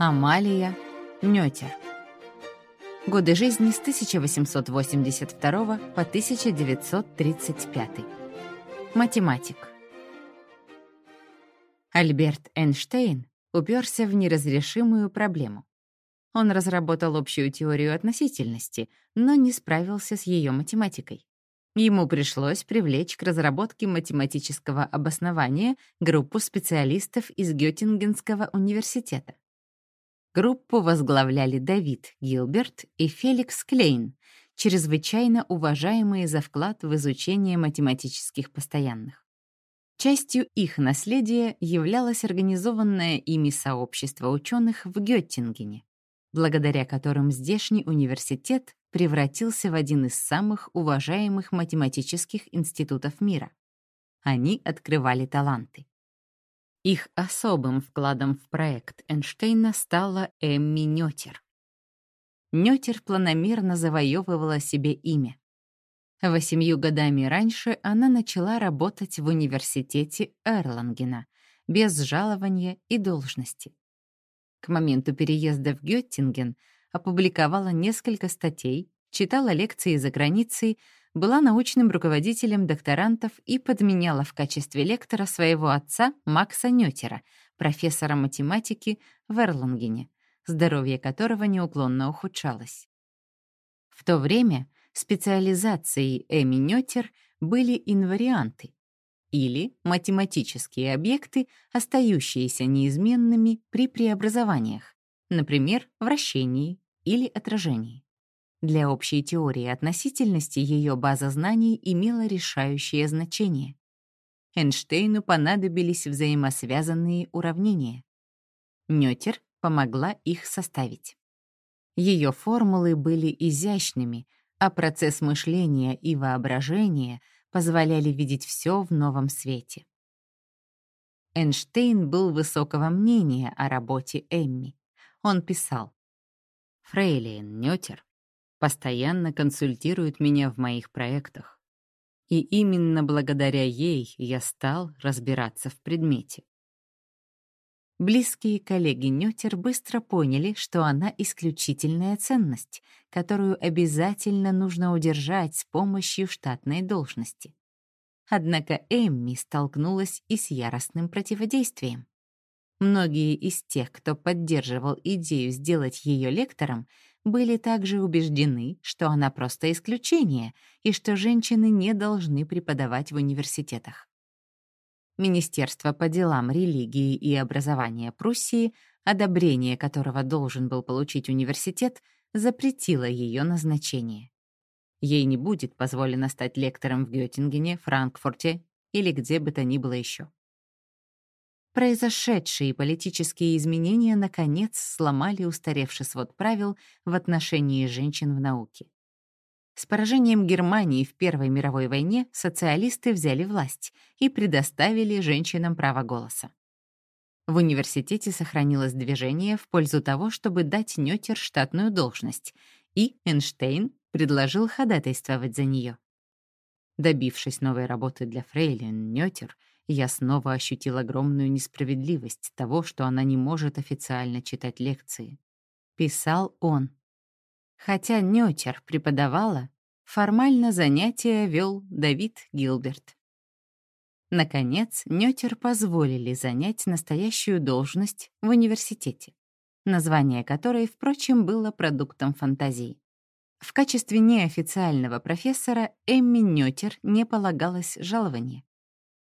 Амалия Нётер. Годы жизни с 1882 по 1935. Математик. Альберт Эйнштейн уперся в неразрешимую проблему. Он разработал общую теорию относительности, но не справился с ее математикой. Ему пришлось привлечь к разработке математического обоснования группу специалистов из Гётингенского университета. Группу возглавляли Давид Гилберт и Феликс Клейн, чрезвычайно уважаемые за вклад в изучение математических постоянных. Частью их наследия являлось организованное ими сообщество ученых в Геттингене, благодаря которым здешний университет превратился в один из самых уважаемых математических институтов мира. Они открывали таланты. Их особым вкладом в проект Эйнштейна стала Эмми Нётер. Нётер планомерно завоевывала себе имя. Восемью годами раньше она начала работать в университете Эрлангена, без жалования и должности. К моменту переезда в Геттинген опубликовала несколько статей, читала лекции за границей, была научным руководителем докторантов и подменяла в качестве лектора своего отца Макса Нётера, профессора математики в Эрлангене, здоровье которого неуклонно ухудшалось. В то время специализацией Эми Нётер были инварианты или математические объекты, остающиеся неизменными при преобразованиях, например, вращении или отражении. Для общей теории относительности ее база знаний имела решающее значение. Эйнштейну понадобились взаимосвязанные уравнения. Нётер помогла их составить. Ее формулы были изящными, а процесс мышления и воображения позволяли видеть все в новом свете. Эйнштейн был высокого мнения о работе Эмми. Он писал, «Фрейлин Нётер постоянно консультирует меня в моих проектах. И именно благодаря ей я стал разбираться в предмете. Близкие коллеги Нютер быстро поняли, что она исключительная ценность, которую обязательно нужно удержать с помощью штатной должности. Однако Эмми столкнулась и с яростным противодействием. Многие из тех, кто поддерживал идею сделать ее лектором, были также убеждены, что она просто исключение и что женщины не должны преподавать в университетах. Министерство по делам религии и образования Пруссии, одобрение которого должен был получить университет, запретило ее назначение. Ей не будет позволено стать лектором в Гётингене, Франкфурте или где бы то ни было еще. Произошедшие политические изменения наконец сломали устаревший свод правил в отношении женщин в науке. С поражением Германии в Первой мировой войне социалисты взяли власть и предоставили женщинам право голоса. В университете сохранилось движение в пользу того, чтобы дать Нётер штатную должность, и Эйнштейн предложил ходатайствовать за нее. Добившись новой работы для Фрейлин Нётер, я снова ощутил огромную несправедливость того, что она не может официально читать лекции. Писал он. Хотя Нётер преподавала, формально занятия вел Давид Гилберт. Наконец, Нётер позволили занять настоящую должность в университете, название которой, впрочем, было продуктом фантазии. В качестве неофициального профессора Эмми Нётер не полагалось жалование.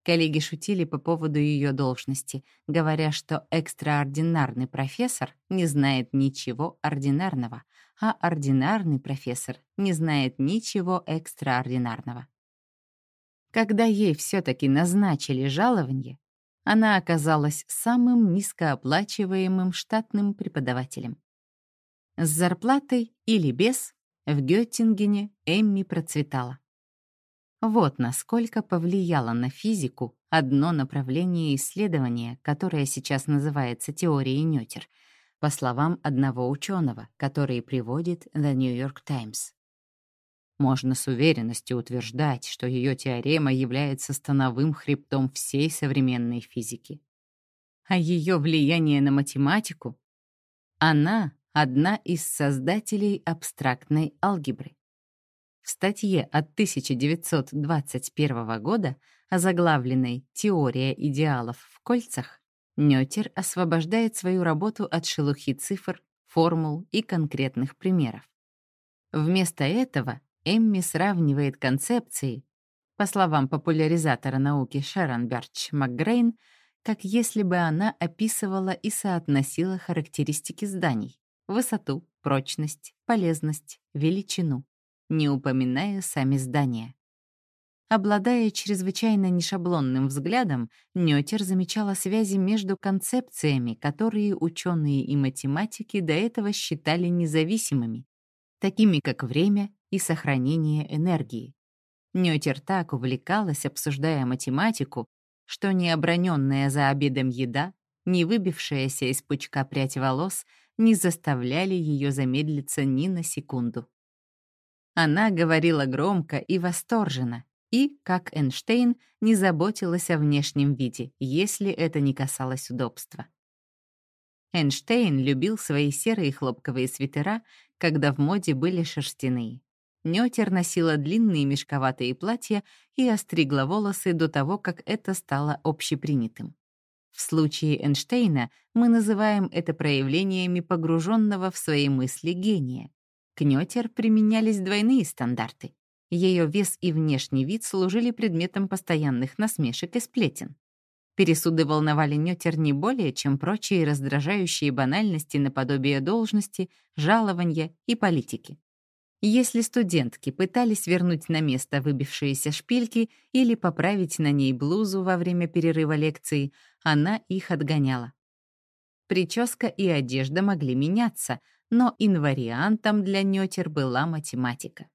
Коллеги шутили по поводу ее должности, говоря, что экстраординарный профессор не знает ничего ординарного, а ординарный профессор не знает ничего экстраординарного. Когда ей все-таки назначили жалование, она оказалась самым низкооплачиваемым штатным преподавателем. С зарплатой или без в Геттингене Эмми процветала. Вот насколько повлияло на физику одно направление исследования, которое сейчас называется теорией Нётер, по словам одного ученого, который приводит The New York Times. Можно с уверенностью утверждать, что ее теорема является становым хребтом всей современной физики. А ее влияние на математику Она — одна из создателей абстрактной алгебры. Статье от 1921 года, озаглавленной «Теория идеалов в кольцах», Нётер освобождает свою работу от шелухи цифр, формул и конкретных примеров. Вместо этого Эмми сравнивает концепции, по словам популяризатора науки Шерон Берч МакГрейн, как если бы она описывала и соотносила характеристики зданий — высоту, прочность, полезность, величину, не упоминая сами здания. Обладая чрезвычайно нешаблонным взглядом, Нётер замечала связи между концепциями, которые ученые и математики до этого считали независимыми, такими как время и сохранение энергии. Нётер так увлекалась, обсуждая математику, что не оброненная за обедом еда, не выбившаяся из пучка прядь волос не заставляли ее замедлиться ни на секунду. Она говорила громко и восторженно, и, как Эйнштейн, не заботилась о внешнем виде, если это не касалось удобства. Эйнштейн любил свои серые хлопковые свитера, когда в моде были шерстяные. Нётер носила длинные мешковатые платья и остригла волосы до того, как это стало общепринятым. В случае Эйнштейна мы называем это проявлениями погруженного в свои мысли гения. К Нётер применялись двойные стандарты. Ее вес и внешний вид служили предметом постоянных насмешек и сплетен. Пересуды волновали Нётер не более, чем прочие раздражающие банальности наподобие должности, жалования и политики. Если студентки пытались вернуть на место выбившиеся шпильки или поправить на ней блузу во время перерыва лекции, она их отгоняла. Прическа и одежда могли меняться, но инвариантом для Нётер была математика.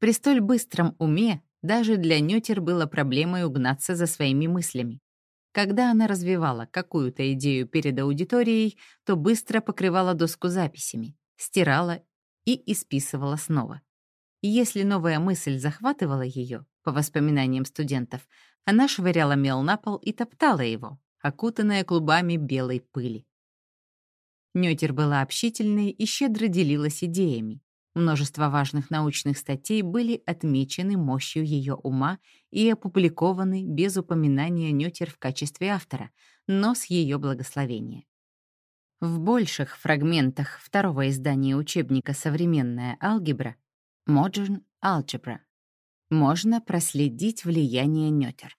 При столь быстром уме даже для Нютер было проблемой угнаться за своими мыслями. Когда она развивала какую-то идею перед аудиторией, то быстро покрывала доску записями, стирала и исписывала снова. если новая мысль захватывала ее, по воспоминаниям студентов, она швыряла мел на пол и топтала его, окутанная клубами белой пыли. Нютер была общительной и щедро делилась идеями, Множество важных научных статей были отмечены мощью ее ума и опубликованы без упоминания Нютер в качестве автора, но с ее благословения. В больших фрагментах второго издания учебника «Современная алгебра» Modern Algebra можно проследить влияние Нётер.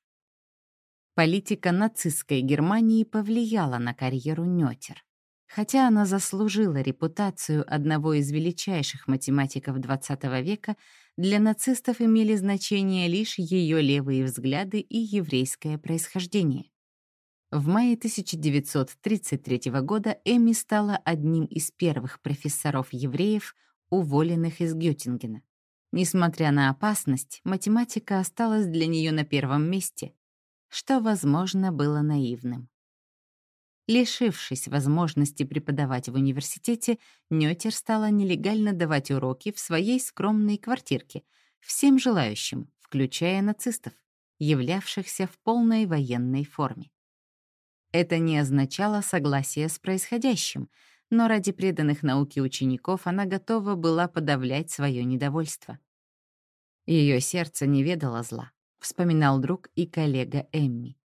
Политика нацистской Германии повлияла на карьеру Нётер. Хотя она заслужила репутацию одного из величайших математиков XX века, для нацистов имели значение лишь ее левые взгляды и еврейское происхождение. В мае 1933 года Эми стала одним из первых профессоров-евреев, уволенных из Геттингена. Несмотря на опасность, математика осталась для нее на первом месте, что, возможно, было наивным. Лишившись возможности преподавать в университете, Нётер стала нелегально давать уроки в своей скромной квартирке всем желающим, включая нацистов, являвшихся в полной военной форме. Это не означало согласия с происходящим, но ради преданных науке учеников она готова была подавлять свое недовольство. Ее сердце не ведало зла, вспоминал друг и коллега Эмми.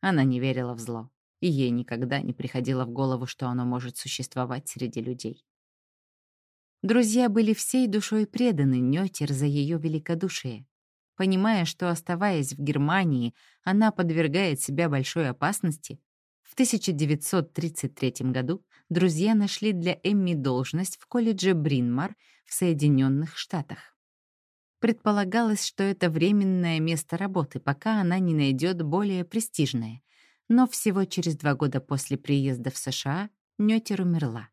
Она не верила в зло и ей никогда не приходило в голову, что оно может существовать среди людей. Друзья были всей душой преданы Нётер за ее великодушие. Понимая, что, оставаясь в Германии, она подвергает себя большой опасности, в 1933 году друзья нашли для Эмми должность в колледже Бринмар в Соединенных Штатах. Предполагалось, что это временное место работы, пока она не найдет более престижное, но всего через два года после приезда в США Нётер умерла,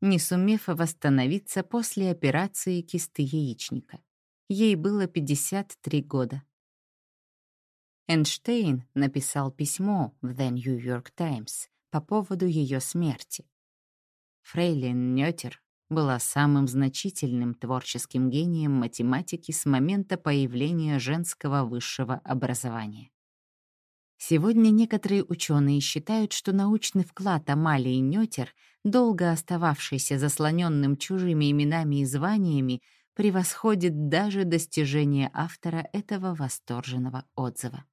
не сумев восстановиться после операции кисты яичника. Ей было 53 года. Эйнштейн написал письмо в The New York Times по поводу ее смерти. Фрейлин Нётер была самым значительным творческим гением математики с момента появления женского высшего образования. Сегодня некоторые ученые считают, что научный вклад Амалии Нётер, долго остававшийся заслоненным чужими именами и званиями, превосходит даже достижения автора этого восторженного отзыва.